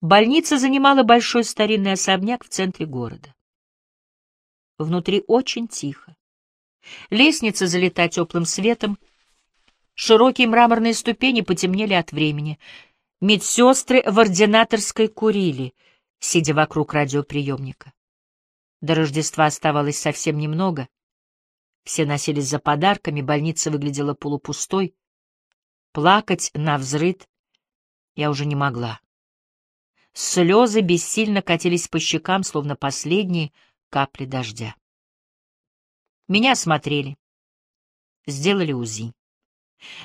Больница занимала большой старинный особняк в центре города. Внутри очень тихо. Лестница залита теплым светом, широкие мраморные ступени потемнели от времени. Медсестры в ординаторской курили, сидя вокруг радиоприемника. До Рождества оставалось совсем немного. Все носились за подарками, больница выглядела полупустой. Плакать на взрыд я уже не могла. Слезы бессильно катились по щекам, словно последние капли дождя. Меня осмотрели. Сделали УЗИ.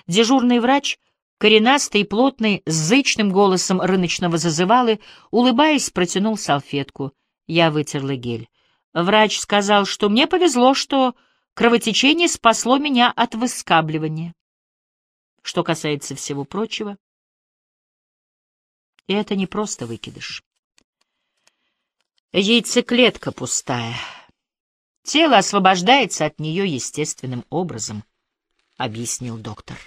Дежурный врач, коренастый и плотный, с зычным голосом рыночного зазывалы, улыбаясь, протянул салфетку. Я вытерла гель. Врач сказал, что мне повезло, что кровотечение спасло меня от выскабливания. Что касается всего прочего, это не просто выкидыш. Яйцеклетка пустая. Тело освобождается от нее естественным образом, — объяснил доктор.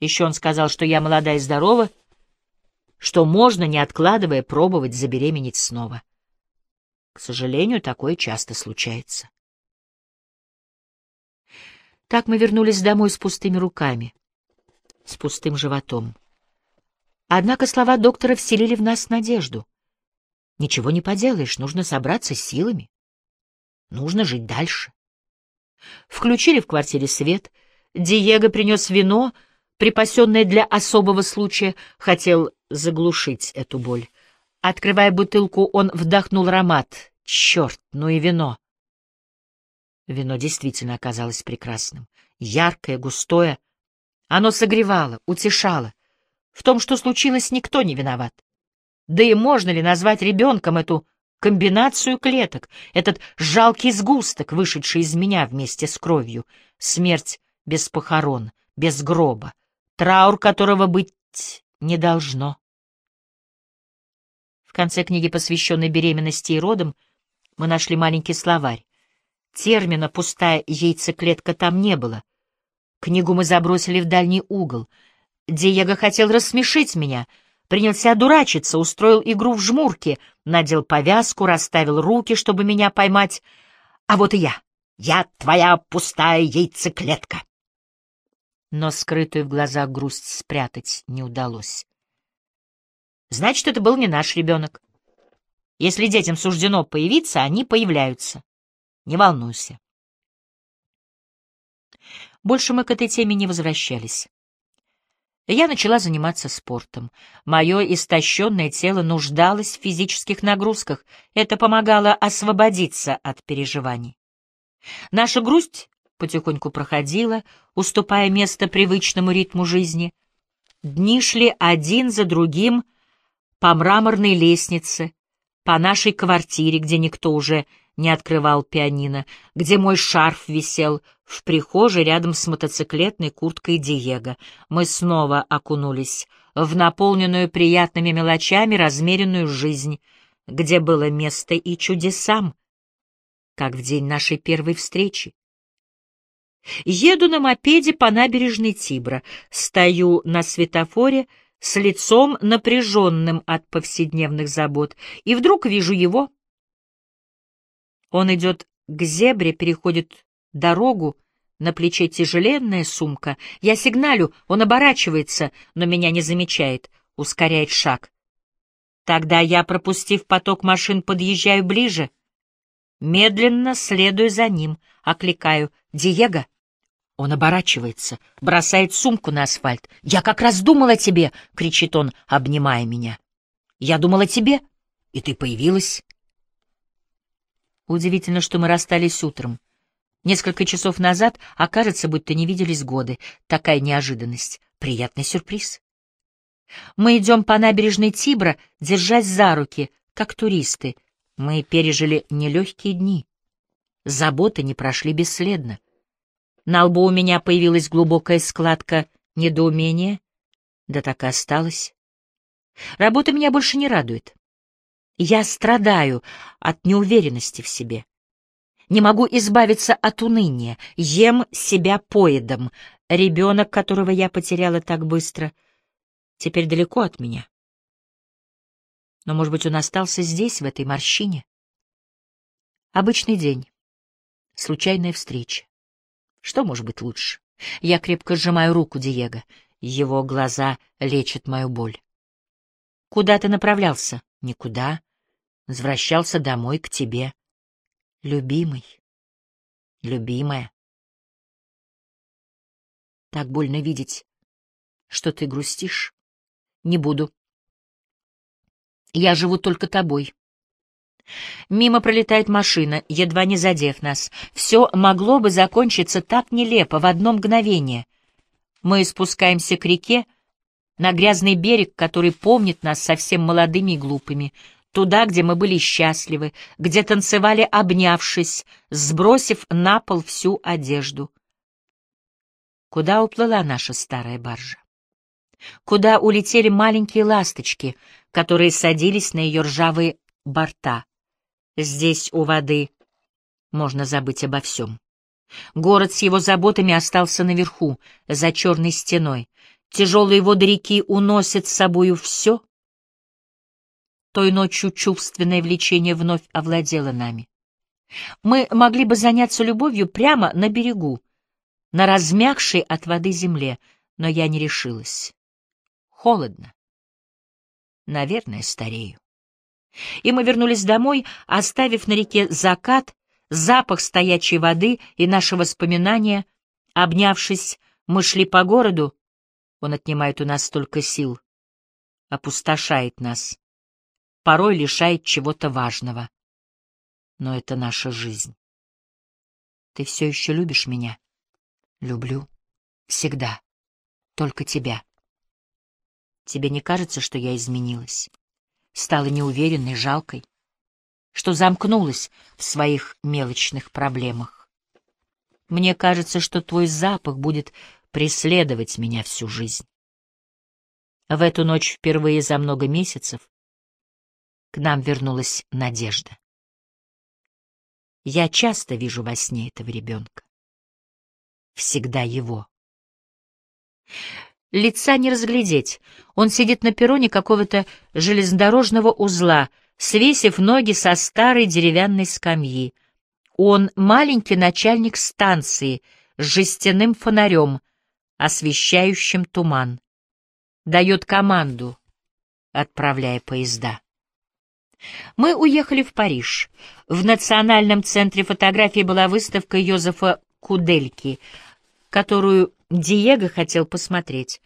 Еще он сказал, что я молода и здорова, что можно, не откладывая, пробовать забеременеть снова. К сожалению, такое часто случается. Так мы вернулись домой с пустыми руками, с пустым животом. Однако слова доктора вселили в нас надежду. Ничего не поделаешь, нужно собраться с силами. Нужно жить дальше. Включили в квартире свет. Диего принес вино, припасенное для особого случая, хотел заглушить эту боль. Открывая бутылку, он вдохнул аромат. Черт, ну и вино. Вино действительно оказалось прекрасным. Яркое, густое. Оно согревало, утешало. В том, что случилось, никто не виноват. Да и можно ли назвать ребенком эту комбинацию клеток, этот жалкий сгусток, вышедший из меня вместе с кровью, смерть без похорон, без гроба, траур которого быть не должно. В конце книги, посвященной беременности и родам, мы нашли маленький словарь. Термина «пустая яйцеклетка» там не было. Книгу мы забросили в дальний угол. Диего хотел рассмешить меня — принялся дурачиться, устроил игру в жмурки, надел повязку, расставил руки, чтобы меня поймать. А вот и я. Я твоя пустая яйцеклетка. Но скрытую в глазах грусть спрятать не удалось. Значит, это был не наш ребенок. Если детям суждено появиться, они появляются. Не волнуйся. Больше мы к этой теме не возвращались. Я начала заниматься спортом. Мое истощенное тело нуждалось в физических нагрузках. Это помогало освободиться от переживаний. Наша грусть потихоньку проходила, уступая место привычному ритму жизни. Дни шли один за другим по мраморной лестнице, по нашей квартире, где никто уже не открывал пианино, где мой шарф висел в прихожей рядом с мотоциклетной курткой Диего. Мы снова окунулись в наполненную приятными мелочами размеренную жизнь, где было место и чудесам, как в день нашей первой встречи. Еду на мопеде по набережной Тибра, стою на светофоре с лицом напряженным от повседневных забот, и вдруг вижу его — он идет к зебре, переходит дорогу, на плече тяжеленная сумка. Я сигналю, он оборачивается, но меня не замечает, ускоряет шаг. Тогда я, пропустив поток машин, подъезжаю ближе. Медленно следую за ним, окликаю «Диего!» Он оборачивается, бросает сумку на асфальт. «Я как раз думал о тебе!» — кричит он, обнимая меня. «Я думал о тебе, и ты появилась». Удивительно, что мы расстались утром. Несколько часов назад, окажется, будто не виделись годы. Такая неожиданность. Приятный сюрприз. Мы идем по набережной Тибра, держась за руки, как туристы. Мы пережили нелегкие дни. Заботы не прошли бесследно. На лбу у меня появилась глубокая складка недоумения. Да так и осталось. Работа меня больше не радует. Я страдаю от неуверенности в себе. Не могу избавиться от уныния, ем себя поедом. Ребенок, которого я потеряла так быстро, теперь далеко от меня. Но, может быть, он остался здесь, в этой морщине? Обычный день. Случайная встреча. Что может быть лучше? Я крепко сжимаю руку Диего. Его глаза лечат мою боль. Куда ты направлялся? Никуда. Возвращался домой к тебе. Любимый. Любимая. Так больно видеть, что ты грустишь. Не буду. Я живу только тобой. Мимо пролетает машина, едва не задев нас. Все могло бы закончиться так нелепо, в одно мгновение. Мы спускаемся к реке, на грязный берег, который помнит нас совсем молодыми и глупыми, туда, где мы были счастливы, где танцевали, обнявшись, сбросив на пол всю одежду. Куда уплыла наша старая баржа? Куда улетели маленькие ласточки, которые садились на ее ржавые борта? Здесь, у воды, можно забыть обо всем. Город с его заботами остался наверху, за черной стеной. Тяжелые воды реки уносят с собою все. Той ночью чувственное влечение вновь овладело нами. Мы могли бы заняться любовью прямо на берегу, на размягшей от воды земле, но я не решилась. Холодно. Наверное, старею. И мы вернулись домой, оставив на реке закат, запах стоячей воды и наши воспоминания. Обнявшись, мы шли по городу. Он отнимает у нас столько сил, опустошает нас, порой лишает чего-то важного. Но это наша жизнь. Ты все еще любишь меня? Люблю. Всегда. Только тебя. Тебе не кажется, что я изменилась? Стала неуверенной, жалкой? Что замкнулась в своих мелочных проблемах? Мне кажется, что твой запах будет преследовать меня всю жизнь. В эту ночь впервые за много месяцев к нам вернулась надежда. Я часто вижу во сне этого ребенка. Всегда его. Лица не разглядеть. Он сидит на перроне какого-то железнодорожного узла, свесив ноги со старой деревянной скамьи. Он маленький начальник станции с жестяным фонарем, освещающим туман. Дает команду, отправляя поезда. Мы уехали в Париж. В Национальном центре фотографии была выставка Йозефа Кудельки, которую Диего хотел посмотреть.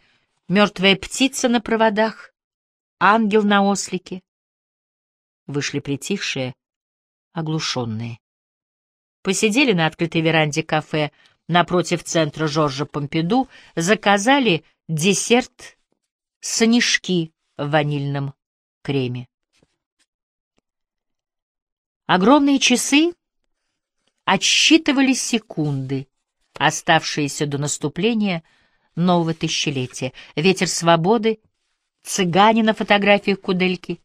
Мертвая птица на проводах, ангел на ослике. Вышли притихшие, оглушенные. Посидели на открытой веранде кафе напротив центра Жоржа Помпиду, заказали десерт санишки в ванильном креме. Огромные часы отсчитывали секунды, оставшиеся до наступления нового тысячелетия. Ветер свободы, цыгане на фотографиях кудельки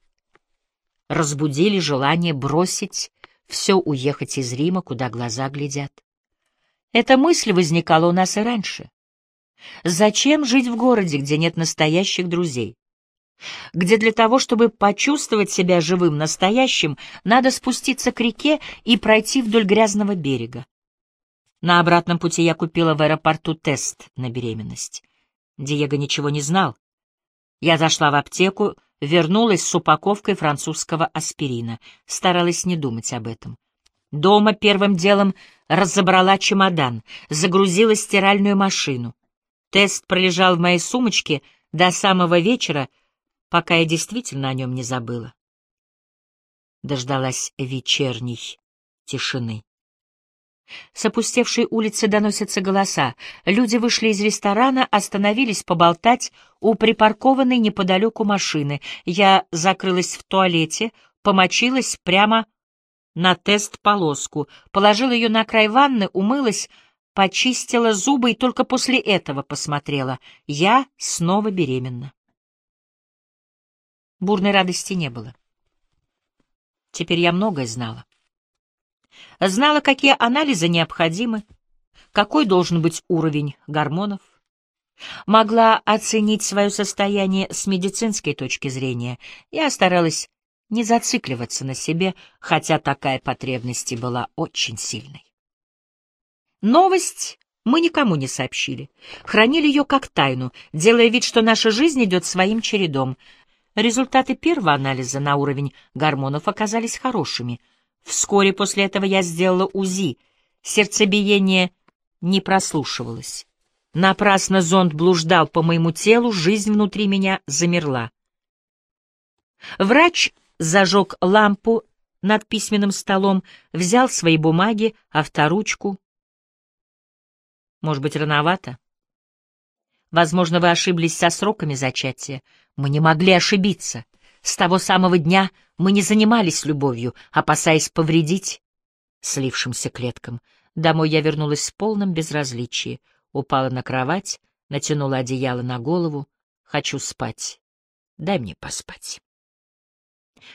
разбудили желание бросить все, уехать из Рима, куда глаза глядят. Эта мысль возникала у нас и раньше. Зачем жить в городе, где нет настоящих друзей? Где для того, чтобы почувствовать себя живым, настоящим, надо спуститься к реке и пройти вдоль грязного берега. На обратном пути я купила в аэропорту тест на беременность. Диего ничего не знал. Я зашла в аптеку, вернулась с упаковкой французского аспирина, старалась не думать об этом. Дома первым делом разобрала чемодан, загрузила стиральную машину. Тест пролежал в моей сумочке до самого вечера, пока я действительно о нем не забыла. Дождалась вечерней тишины. С опустевшей улицы доносятся голоса. Люди вышли из ресторана, остановились поболтать у припаркованной неподалеку машины. Я закрылась в туалете, помочилась прямо на тест-полоску, положила ее на край ванны, умылась, почистила зубы и только после этого посмотрела. Я снова беременна. Бурной радости не было. Теперь я многое знала. Знала, какие анализы необходимы, какой должен быть уровень гормонов. Могла оценить свое состояние с медицинской точки зрения. Я старалась не зацикливаться на себе, хотя такая потребность была очень сильной. Новость мы никому не сообщили, хранили ее как тайну, делая вид, что наша жизнь идет своим чередом. Результаты первого анализа на уровень гормонов оказались хорошими. Вскоре после этого я сделала УЗИ. Сердцебиение не прослушивалось. Напрасно зонд блуждал по моему телу, жизнь внутри меня замерла. Врач зажег лампу над письменным столом, взял свои бумаги, авторучку. Может быть, рановато? Возможно, вы ошиблись со сроками зачатия. Мы не могли ошибиться. С того самого дня мы не занимались любовью, опасаясь повредить слившимся клеткам. Домой я вернулась в полном безразличии, упала на кровать, натянула одеяло на голову. Хочу спать. Дай мне поспать.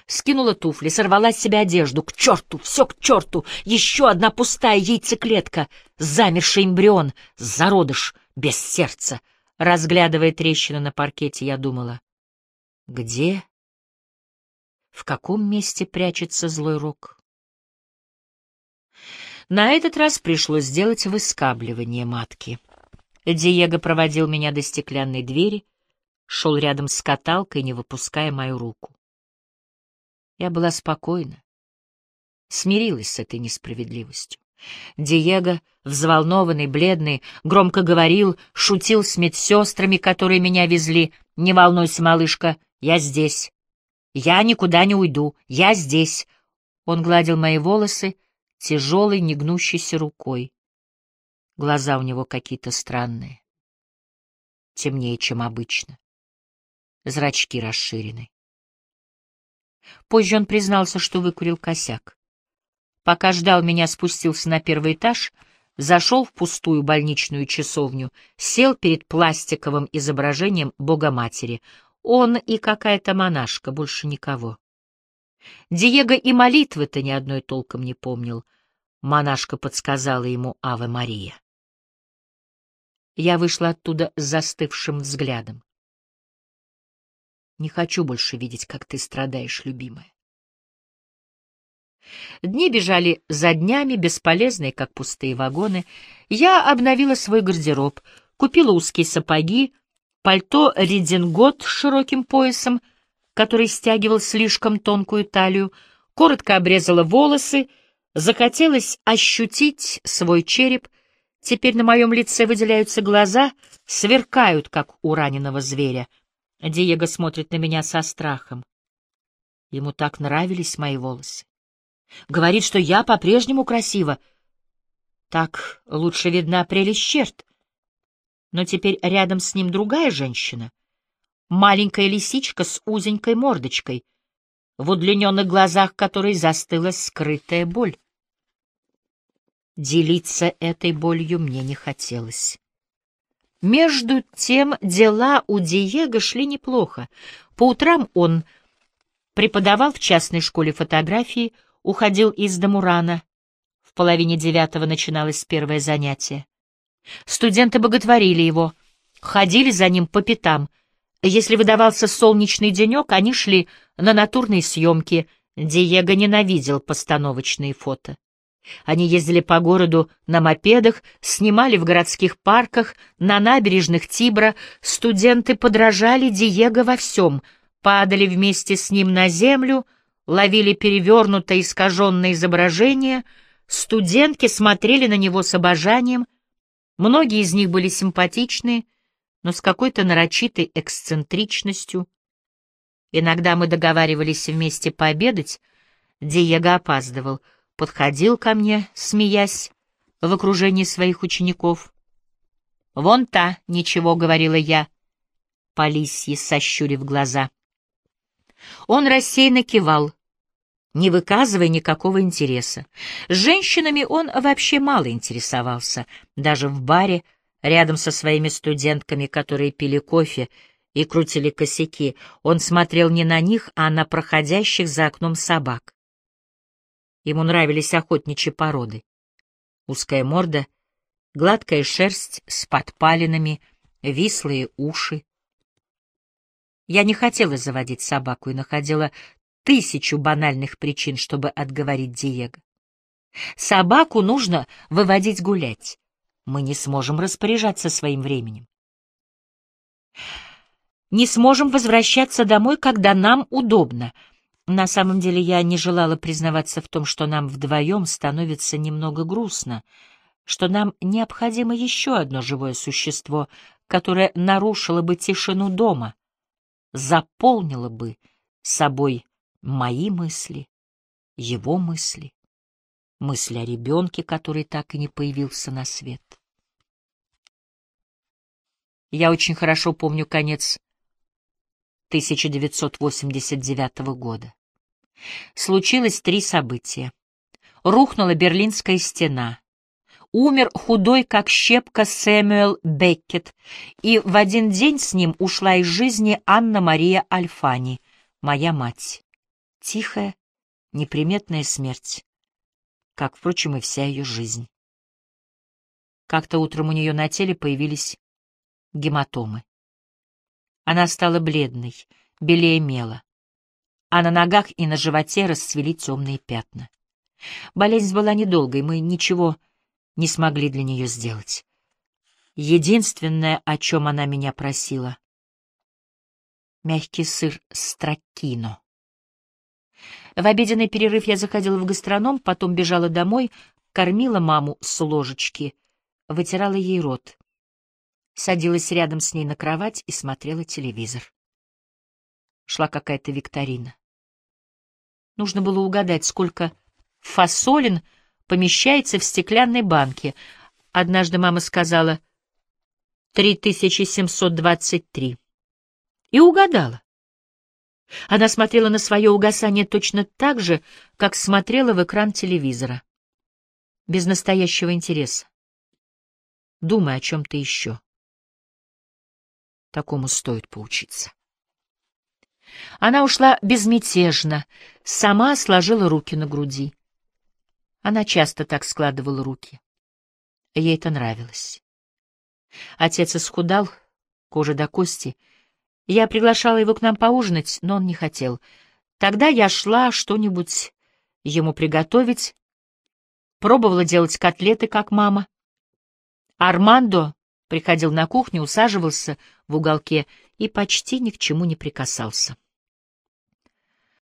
Скинула туфли, сорвала с себя одежду. К черту, все к черту! Еще одна пустая яйцеклетка, замерший эмбрион, зародыш, без сердца. Разглядывая трещину на паркете, я думала, где, в каком месте прячется злой рок? На этот раз пришлось сделать выскабливание матки. Диего проводил меня до стеклянной двери, шел рядом с каталкой, не выпуская мою руку. Я была спокойна, смирилась с этой несправедливостью. Диего, взволнованный, бледный, громко говорил, шутил с медсестрами, которые меня везли. «Не волнуйся, малышка, я здесь. Я никуда не уйду, я здесь». Он гладил мои волосы тяжелой, негнущейся рукой. Глаза у него какие-то странные, темнее, чем обычно. Зрачки расширены. Позже он признался, что выкурил косяк. Пока ждал меня, спустился на первый этаж, зашел в пустую больничную часовню, сел перед пластиковым изображением Богоматери. Он и какая-то монашка, больше никого. Диего и молитвы-то ни одной толком не помнил. Монашка подсказала ему «Аве Мария». Я вышла оттуда с застывшим взглядом. Не хочу больше видеть, как ты страдаешь, любимая. Дни бежали за днями, бесполезные, как пустые вагоны. Я обновила свой гардероб, купила узкие сапоги, пальто редингот с широким поясом, который стягивал слишком тонкую талию, коротко обрезала волосы, захотелось ощутить свой череп. Теперь на моем лице выделяются глаза, сверкают, как у раненого зверя — Диего смотрит на меня со страхом. Ему так нравились мои волосы. Говорит, что я по-прежнему красива. Так лучше видна прелесть черт. Но теперь рядом с ним другая женщина. Маленькая лисичка с узенькой мордочкой, в удлиненных глазах которой застыла скрытая боль. Делиться этой болью мне не хотелось. Между тем дела у Диего шли неплохо. По утрам он преподавал в частной школе фотографии, уходил из дому рано. В половине девятого начиналось первое занятие. Студенты боготворили его, ходили за ним по пятам. Если выдавался солнечный денек, они шли на натурные съемки. Диего ненавидел постановочные фото. Они ездили по городу на мопедах, снимали в городских парках, на набережных Тибра. Студенты подражали Диего во всем, падали вместе с ним на землю, ловили перевернутое искаженное изображение. Студентки смотрели на него с обожанием. Многие из них были симпатичные, но с какой-то нарочитой эксцентричностью. Иногда мы договаривались вместе пообедать. Диего опаздывал — подходил ко мне, смеясь, в окружении своих учеников. «Вон та, ничего», — говорила я, по лисье сощурив глаза. Он рассеянно кивал, не выказывая никакого интереса. С женщинами он вообще мало интересовался, даже в баре, рядом со своими студентками, которые пили кофе и крутили косяки, он смотрел не на них, а на проходящих за окном собак. Ему нравились охотничьи породы. Узкая морда, гладкая шерсть с подпалинами, вислые уши. Я не хотела заводить собаку и находила тысячу банальных причин, чтобы отговорить Диего. Собаку нужно выводить гулять. Мы не сможем распоряжаться своим временем. Не сможем возвращаться домой, когда нам удобно. На самом деле я не желала признаваться в том, что нам вдвоем становится немного грустно, что нам необходимо еще одно живое существо, которое нарушило бы тишину дома, заполнило бы собой мои мысли, его мысли, мысли о ребенке, который так и не появился на свет. Я очень хорошо помню конец 1989 года. Случилось три события. Рухнула Берлинская стена. Умер худой, как щепка, Сэмюэл Беккет, и в один день с ним ушла из жизни Анна-Мария Альфани, моя мать. Тихая, неприметная смерть, как, впрочем, и вся ее жизнь. Как-то утром у нее на теле появились гематомы. Она стала бледной, белее мела, а на ногах и на животе расцвели темные пятна. Болезнь была недолгой, мы ничего не смогли для нее сделать. Единственное, о чем она меня просила — мягкий сыр стракино. В обеденный перерыв я заходила в гастроном, потом бежала домой, кормила маму с ложечки, вытирала ей рот садилась рядом с ней на кровать и смотрела телевизор. Шла какая-то викторина. Нужно было угадать, сколько фасолин помещается в стеклянной банке. Однажды мама сказала «3723». И угадала. Она смотрела на свое угасание точно так же, как смотрела в экран телевизора. Без настоящего интереса. Думай о чем-то еще. Такому стоит поучиться. Она ушла безмятежно, сама сложила руки на груди. Она часто так складывала руки. Ей это нравилось. Отец исхудал, кожа до кости. Я приглашала его к нам поужинать, но он не хотел. Тогда я шла что-нибудь ему приготовить, пробовала делать котлеты, как мама. Армандо приходил на кухню, усаживался в уголке и почти ни к чему не прикасался.